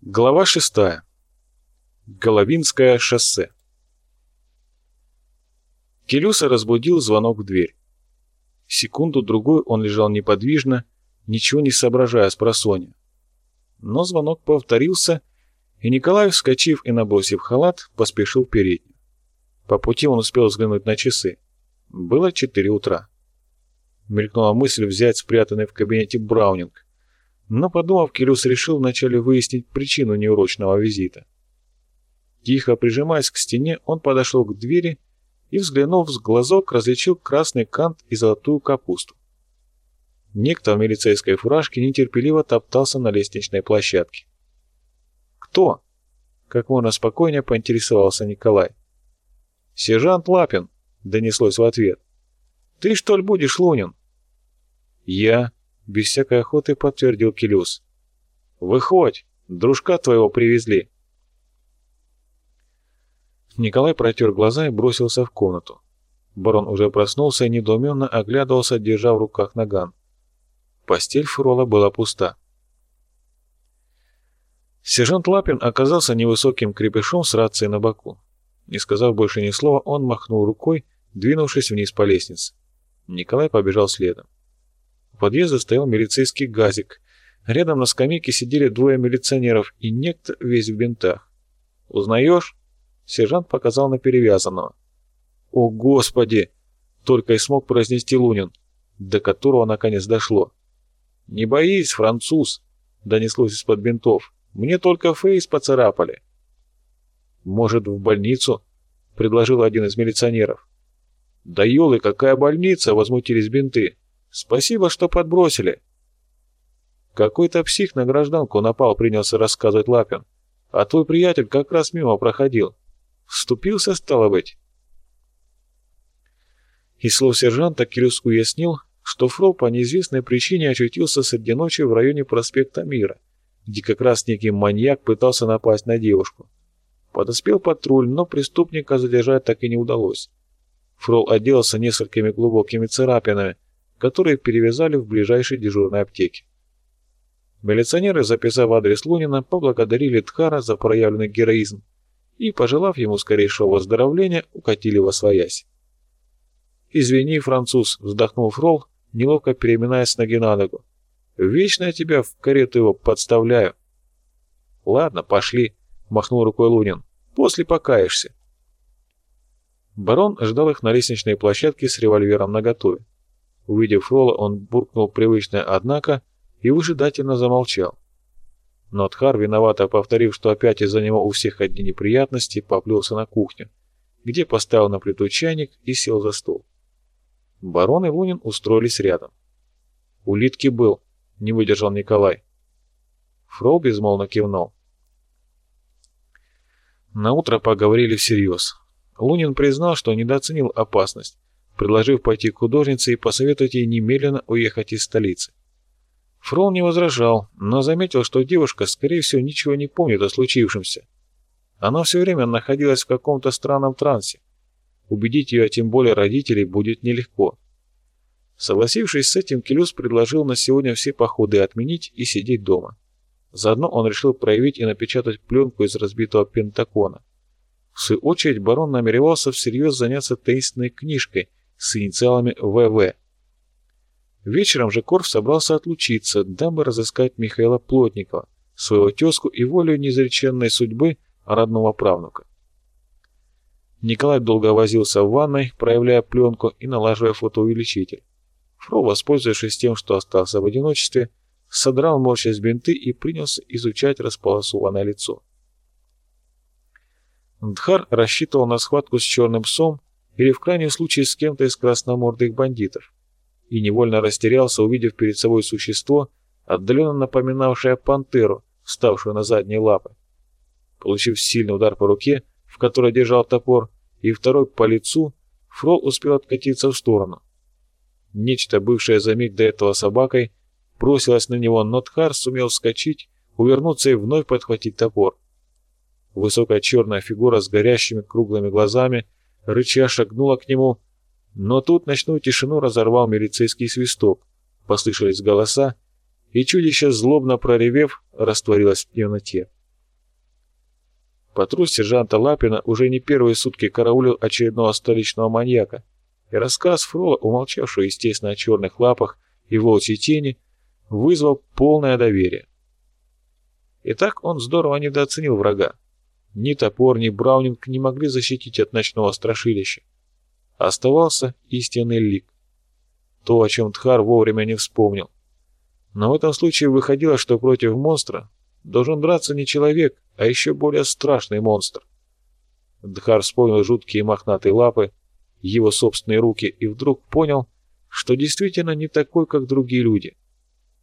Глава 6. Головинское шоссе. Келюса разбудил звонок в дверь. Секунду-другую он лежал неподвижно, ничего не соображая с просонья. Но звонок повторился, и Николай, вскочив и набросив халат, поспешил в переднюю. По пути он успел взглянуть на часы. Было 4 утра. Мелькнула мысль взять спрятанный в кабинете Браунинг. Но, подумав, Кирюс решил вначале выяснить причину неурочного визита. Тихо прижимаясь к стене, он подошел к двери и, взглянув с глазок, различил красный кант и золотую капусту. Некто в милицейской фуражке нетерпеливо топтался на лестничной площадке. «Кто?» — как можно спокойнее поинтересовался Николай. «Сержант Лапин», — донеслось в ответ. «Ты что ли будешь, Лунин?» «Я», без всякой охоты подтвердил Келюс. «Выходь, дружка твоего привезли». Николай протер глаза и бросился в комнату. Барон уже проснулся и недоуменно оглядывался, держа в руках наган. Постель Фрола была пуста. Сержант Лапин оказался невысоким крепышом с рацией на боку. Не сказав больше ни слова, он махнул рукой, двинувшись вниз по лестнице. Николай побежал следом. У подъезда стоял милицейский газик. Рядом на скамейке сидели двое милиционеров и некто весь в бинтах. «Узнаешь?» Сержант показал на перевязанного. «О, Господи!» Только и смог произнести Лунин, до которого наконец дошло. «Не боись, француз!» Донеслось из-под бинтов. «Мне только фейс поцарапали». «Может, в больницу?» предложил один из милиционеров. «Да елы, какая больница!» — возмутились бинты. Спасибо, что подбросили. Какой-то псих на гражданку напал, принялся рассказывать Лапин. А твой приятель как раз мимо проходил. Вступился, стало быть. Из слов сержанта Кирюс уяснил, что Фрол по неизвестной причине очутился среди ночи в районе проспекта Мира, где как раз некий маньяк пытался напасть на девушку. Подоспел патруль, но преступника задержать так и не удалось. Фрол отделался несколькими глубокими царапинами, которые перевязали в ближайшей дежурной аптеке. Милиционеры, записав адрес Лунина, поблагодарили Тхара за проявленный героизм и, пожелав ему скорейшего выздоровления, укатили во своясь. «Извини, француз», — вздохнул Фрол, неловко переминаясь с ноги на ногу. «Вечно я тебя в карету его подставляю». «Ладно, пошли», — махнул рукой Лунин. «После покаешься». Барон ждал их на лестничной площадке с револьвером наготове. Увидев Фрола, он буркнул привычное «однако» и выжидательно замолчал. Но Тхар, виновато повторив, что опять из-за него у всех одни неприятности, поплелся на кухню, где поставил на плиту чайник и сел за стол. Барон и Лунин устроились рядом. «Улитки был», — не выдержал Николай. Фрол безмолвно кивнул. На утро поговорили всерьез. Лунин признал, что недооценил опасность, предложив пойти к художнице и посоветовать ей немедленно уехать из столицы. Фрол не возражал, но заметил, что девушка, скорее всего, ничего не помнит о случившемся. Она все время находилась в каком-то странном трансе. Убедить ее, а тем более родителей, будет нелегко. Согласившись с этим, Келюс предложил на сегодня все походы отменить и сидеть дома. Заодно он решил проявить и напечатать пленку из разбитого пентакона. В свою очередь барон намеревался всерьез заняться таинственной книжкой, с инициалами ВВ. Вечером же Корф собрался отлучиться, дабы разыскать Михаила Плотникова, своего тезку и волею неизреченной судьбы родного правнука. Николай долго возился в ванной, проявляя пленку и налаживая фотоувеличитель. Фро, воспользовавшись тем, что остался в одиночестве, содрал морщась бинты и принялся изучать располосованное лицо. Дхар рассчитывал на схватку с черным псом, или в крайнем случае с кем-то из красномордых бандитов, и невольно растерялся, увидев перед собой существо, отдаленно напоминавшее пантеру, вставшую на задние лапы. Получив сильный удар по руке, в которой держал топор, и второй по лицу, Фрол успел откатиться в сторону. Нечто, бывшее за миг до этого собакой, бросилось на него, но Тхар сумел вскочить, увернуться и вновь подхватить топор. Высокая черная фигура с горящими круглыми глазами – рыча шагнула к нему, но тут ночную тишину разорвал милицейский свисток, послышались голоса, и чудище, злобно проревев, растворилось в темноте. Патруль сержанта Лапина уже не первые сутки караулил очередного столичного маньяка, и рассказ Фрола, умолчавшего, естественно, о черных лапах и волчьей тени, вызвал полное доверие. Итак, он здорово недооценил врага. Ни топор, ни Браунинг не могли защитить от ночного страшилища. Оставался истинный лик. То, о чем Тхар вовремя не вспомнил. Но в этом случае выходило, что против монстра должен драться не человек, а еще более страшный монстр. Дхар вспомнил жуткие мохнатые лапы, его собственные руки и вдруг понял, что действительно не такой, как другие люди.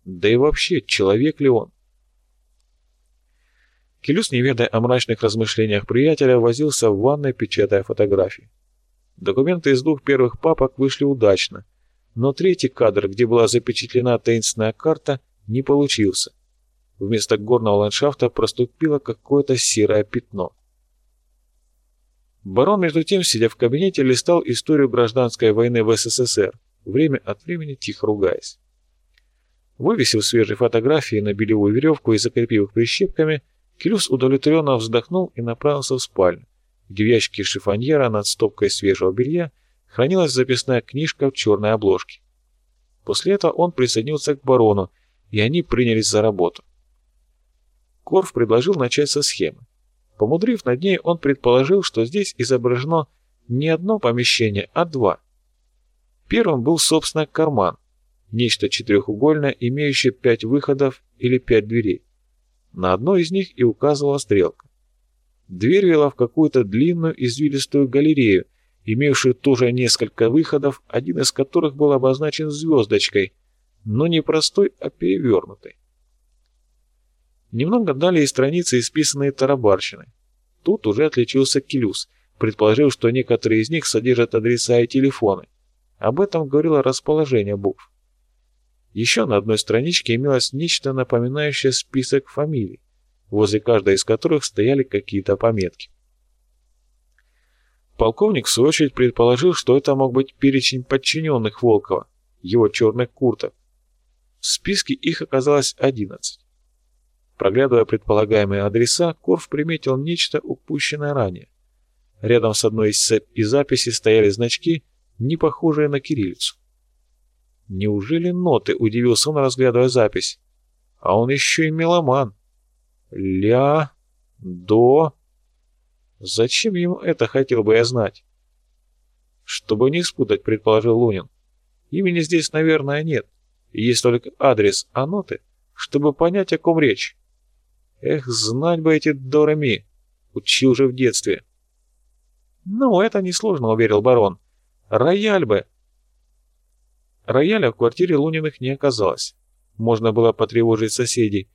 Да и вообще, человек ли он? Келюс, не ведая о мрачных размышлениях приятеля, возился в ванной, печатая фотографии. Документы из двух первых папок вышли удачно, но третий кадр, где была запечатлена таинственная карта, не получился. Вместо горного ландшафта проступило какое-то серое пятно. Барон, между тем, сидя в кабинете, листал историю гражданской войны в СССР, время от времени тихо ругаясь. Вывесив свежие фотографии на белевую веревку и закрепив их прищепками, Келюс удовлетворенно вздохнул и направился в спальню, где в ящике шифоньера над стопкой свежего белья хранилась записная книжка в черной обложке. После этого он присоединился к барону, и они принялись за работу. Корф предложил начать со схемы. Помудрив над ней, он предположил, что здесь изображено не одно помещение, а два. Первым был, собственно, карман, нечто четырехугольное, имеющее пять выходов или пять дверей. На одной из них и указывала стрелка. Дверь вела в какую-то длинную извилистую галерею, имевшую тоже несколько выходов, один из которых был обозначен звездочкой, но не простой, а перевернутой. Немного далее страницы, исписанные тарабарщиной. Тут уже отличился Келюс, предположил, что некоторые из них содержат адреса и телефоны. Об этом говорило расположение букв. Еще на одной страничке имелось нечто напоминающее список фамилий, возле каждой из которых стояли какие-то пометки. Полковник, в свою очередь, предположил, что это мог быть перечень подчиненных Волкова, его черных курток. В списке их оказалось одиннадцать. Проглядывая предполагаемые адреса, Корф приметил нечто упущенное ранее. Рядом с одной из, из записей стояли значки, не похожие на кириллицу. Неужели ноты, удивился он, разглядывая запись. А он еще и меломан. Ля, до... Зачем ему это, хотел бы я знать? Чтобы не спутать, предположил Лунин. Имени здесь, наверное, нет. Есть только адрес, а ноты, чтобы понять, о ком речь. Эх, знать бы эти Дорами. Учил же в детстве. Ну, это несложно, уверил барон. Рояль бы. Рояля в квартире Луниных не оказалось. Можно было потревожить соседей.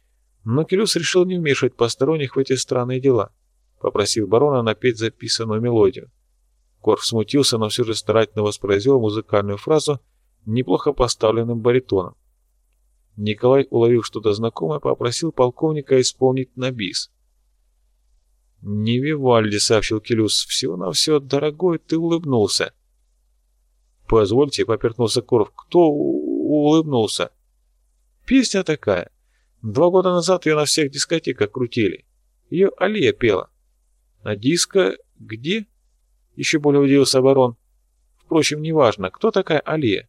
Но Келюс решил не вмешивать посторонних в эти странные дела, попросив барона напеть записанную мелодию. Корф смутился, но все же старательно воспроизвел музыкальную фразу неплохо поставленным баритоном. Николай, уловив что-то знакомое, попросил полковника исполнить на бис. «Не Вивальди», — сообщил Келюс, — «всего-навсего, дорогой, ты улыбнулся». «Позвольте», — поперхнулся Коров, — «кто улыбнулся?» «Песня такая. Два года назад ее на всех дискотеках крутили. Ее Алия пела». «На диско где?» — еще более удивился барон. «Впрочем, неважно, кто такая Алия?»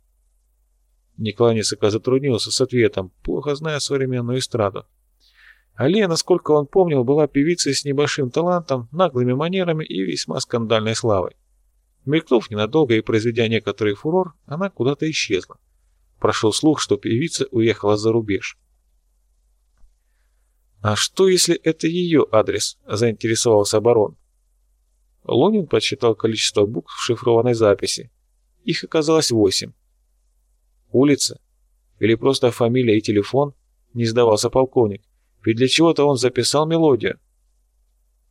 Николай несколько затруднился с ответом, плохо зная современную эстраду. Алия, насколько он помнил, была певицей с небольшим талантом, наглыми манерами и весьма скандальной славой. Мелькнув ненадолго и произведя некоторый фурор, она куда-то исчезла. Прошел слух, что певица уехала за рубеж. «А что, если это ее адрес?» – заинтересовался барон. Лунин подсчитал количество букв в шифрованной записи. Их оказалось восемь. Улица? Или просто фамилия и телефон? Не сдавался полковник. Ведь для чего-то он записал мелодию.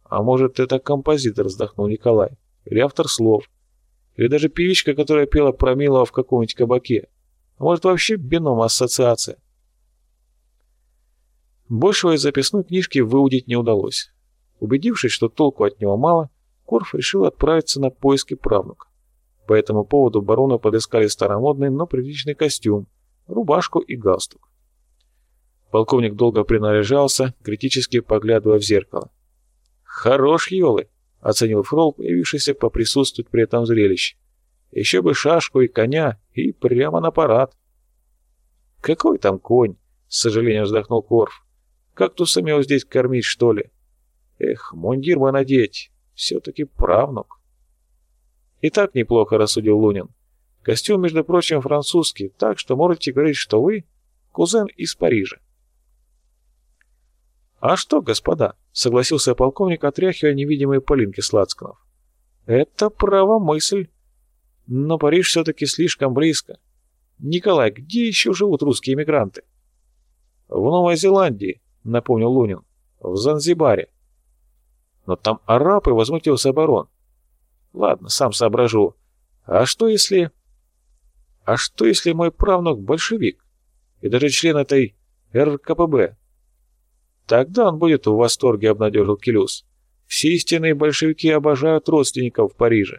А может, это композитор, вздохнул Николай. Или автор слов. Или даже певичка, которая пела про милого в каком-нибудь кабаке. А может, вообще бином ассоциация. Большего из записной книжки выудить не удалось. Убедившись, что толку от него мало, Корф решил отправиться на поиски правнука. По этому поводу барону подыскали старомодный, но приличный костюм, рубашку и галстук. Полковник долго принаряжался, критически поглядывая в зеркало. «Хорош, Йолы!» — оценил Фрол, появившийся поприсутствовать при этом зрелище. «Еще бы шашку и коня, и прямо на парад!» «Какой там конь?» — с сожалением вздохнул Корф. «Как тут сумел здесь кормить, что ли? Эх, мундир бы надеть, все-таки правнук». «И так неплохо», — рассудил Лунин. «Костюм, между прочим, французский, так что можете говорить, что вы кузен из Парижа». «А что, господа?» — согласился полковник, отряхивая невидимые полинки сладсканов. «Это право мысль. Но Париж все-таки слишком близко. Николай, где еще живут русские эмигранты?» «В Новой Зеландии», — напомнил Лунин. «В Занзибаре». «Но там арабы», — возмутился барон. «Ладно, сам соображу. А что если...» «А что если мой правнук большевик? И даже член этой РКПБ?» Тогда он будет в восторге, обнадежил Келюс. Все истинные большевики обожают родственников в Париже.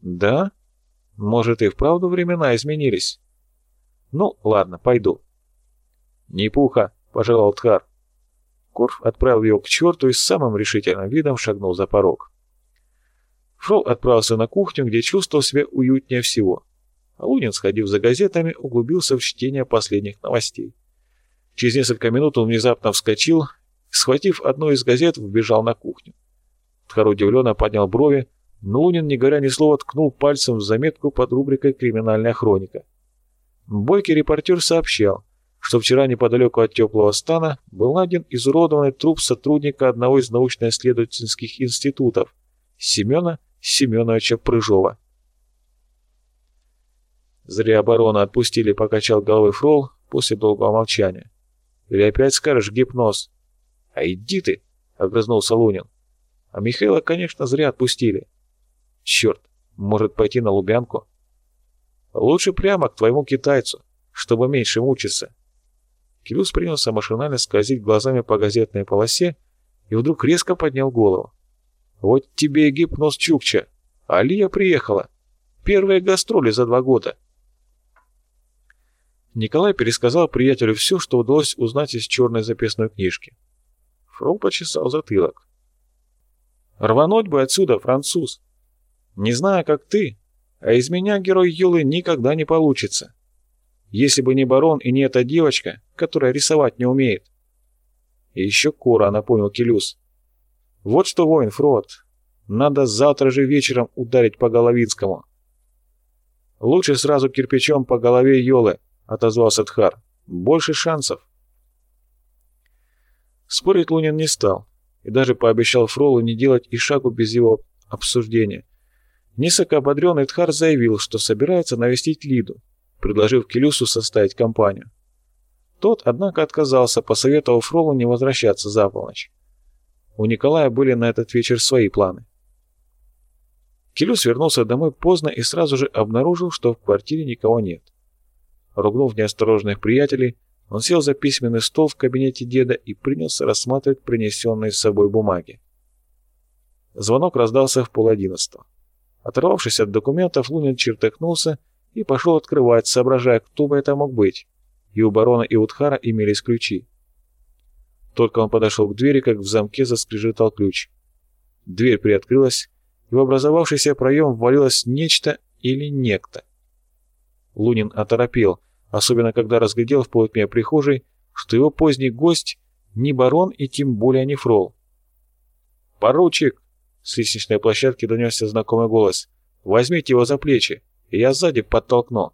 Да? Может, и вправду времена изменились? Ну, ладно, пойду. Не пуха, пожелал Тхар. Корф отправил его к черту и с самым решительным видом шагнул за порог. Фрол отправился на кухню, где чувствовал себя уютнее всего. А Лунин, сходив за газетами, углубился в чтение последних новостей. Через несколько минут он внезапно вскочил, схватив одну из газет, вбежал на кухню. Тхар удивленно поднял брови, но Лунин, не говоря ни слова, ткнул пальцем в заметку под рубрикой «Криминальная хроника». Бойкий репортер сообщал, что вчера неподалеку от теплого стана был найден изуродованный труп сотрудника одного из научно-исследовательских институтов Семена Семеновича Прыжова. «Зря оборона отпустили», — покачал головой Фрол после долгого молчания. Или опять скажешь гипноз? А иди ты, огрызнулся Лунин. А Михаила, конечно, зря отпустили. Черт, может пойти на Лубянку? Лучше прямо к твоему китайцу, чтобы меньше мучиться. Кирюс принялся машинально скользить глазами по газетной полосе и вдруг резко поднял голову. «Вот тебе и гипноз Чукча! Алия приехала! Первые гастроли за два года!» Николай пересказал приятелю все, что удалось узнать из черной записной книжки. Фрол почесал затылок. «Рвануть бы отсюда, француз! Не знаю, как ты, а из меня герой Юлы никогда не получится. Если бы не барон и не эта девочка, которая рисовать не умеет». И еще Кора, напомнил Келюс. «Вот что, воин Фрод, надо завтра же вечером ударить по Головинскому. Лучше сразу кирпичом по голове Йолы, — отозвался Тхар. «Больше шансов». Спорить Лунин не стал и даже пообещал Фролу не делать и шагу без его обсуждения. Несколько ободренный Тхар заявил, что собирается навестить Лиду, предложив Келюсу составить компанию. Тот, однако, отказался, посоветовав Фролу не возвращаться за полночь. У Николая были на этот вечер свои планы. Келюс вернулся домой поздно и сразу же обнаружил, что в квартире никого нет. Ругнув неосторожных приятелей, он сел за письменный стол в кабинете деда и принялся рассматривать принесенные с собой бумаги. Звонок раздался в полодиннадцатого. Оторвавшись от документов, Лунин чертыхнулся и пошел открывать, соображая, кто бы это мог быть. И у барона и у Тхара имелись ключи. Только он подошел к двери, как в замке заскрежетал ключ. Дверь приоткрылась, и в образовавшийся проем ввалилось нечто или некто. Лунин оторопел, особенно когда разглядел в полутьме прихожей, что его поздний гость не барон и тем более не фрол. «Поручик!» — с лестничной площадки донесся знакомый голос. «Возьмите его за плечи, и я сзади подтолкну».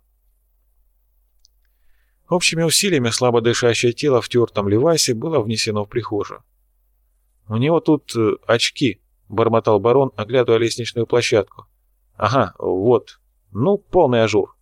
Общими усилиями слабо дышащее тело в тертом левасе было внесено в прихожую. «У него тут э, очки», — бормотал барон, оглядывая лестничную площадку. «Ага, вот. Ну, полный ажур».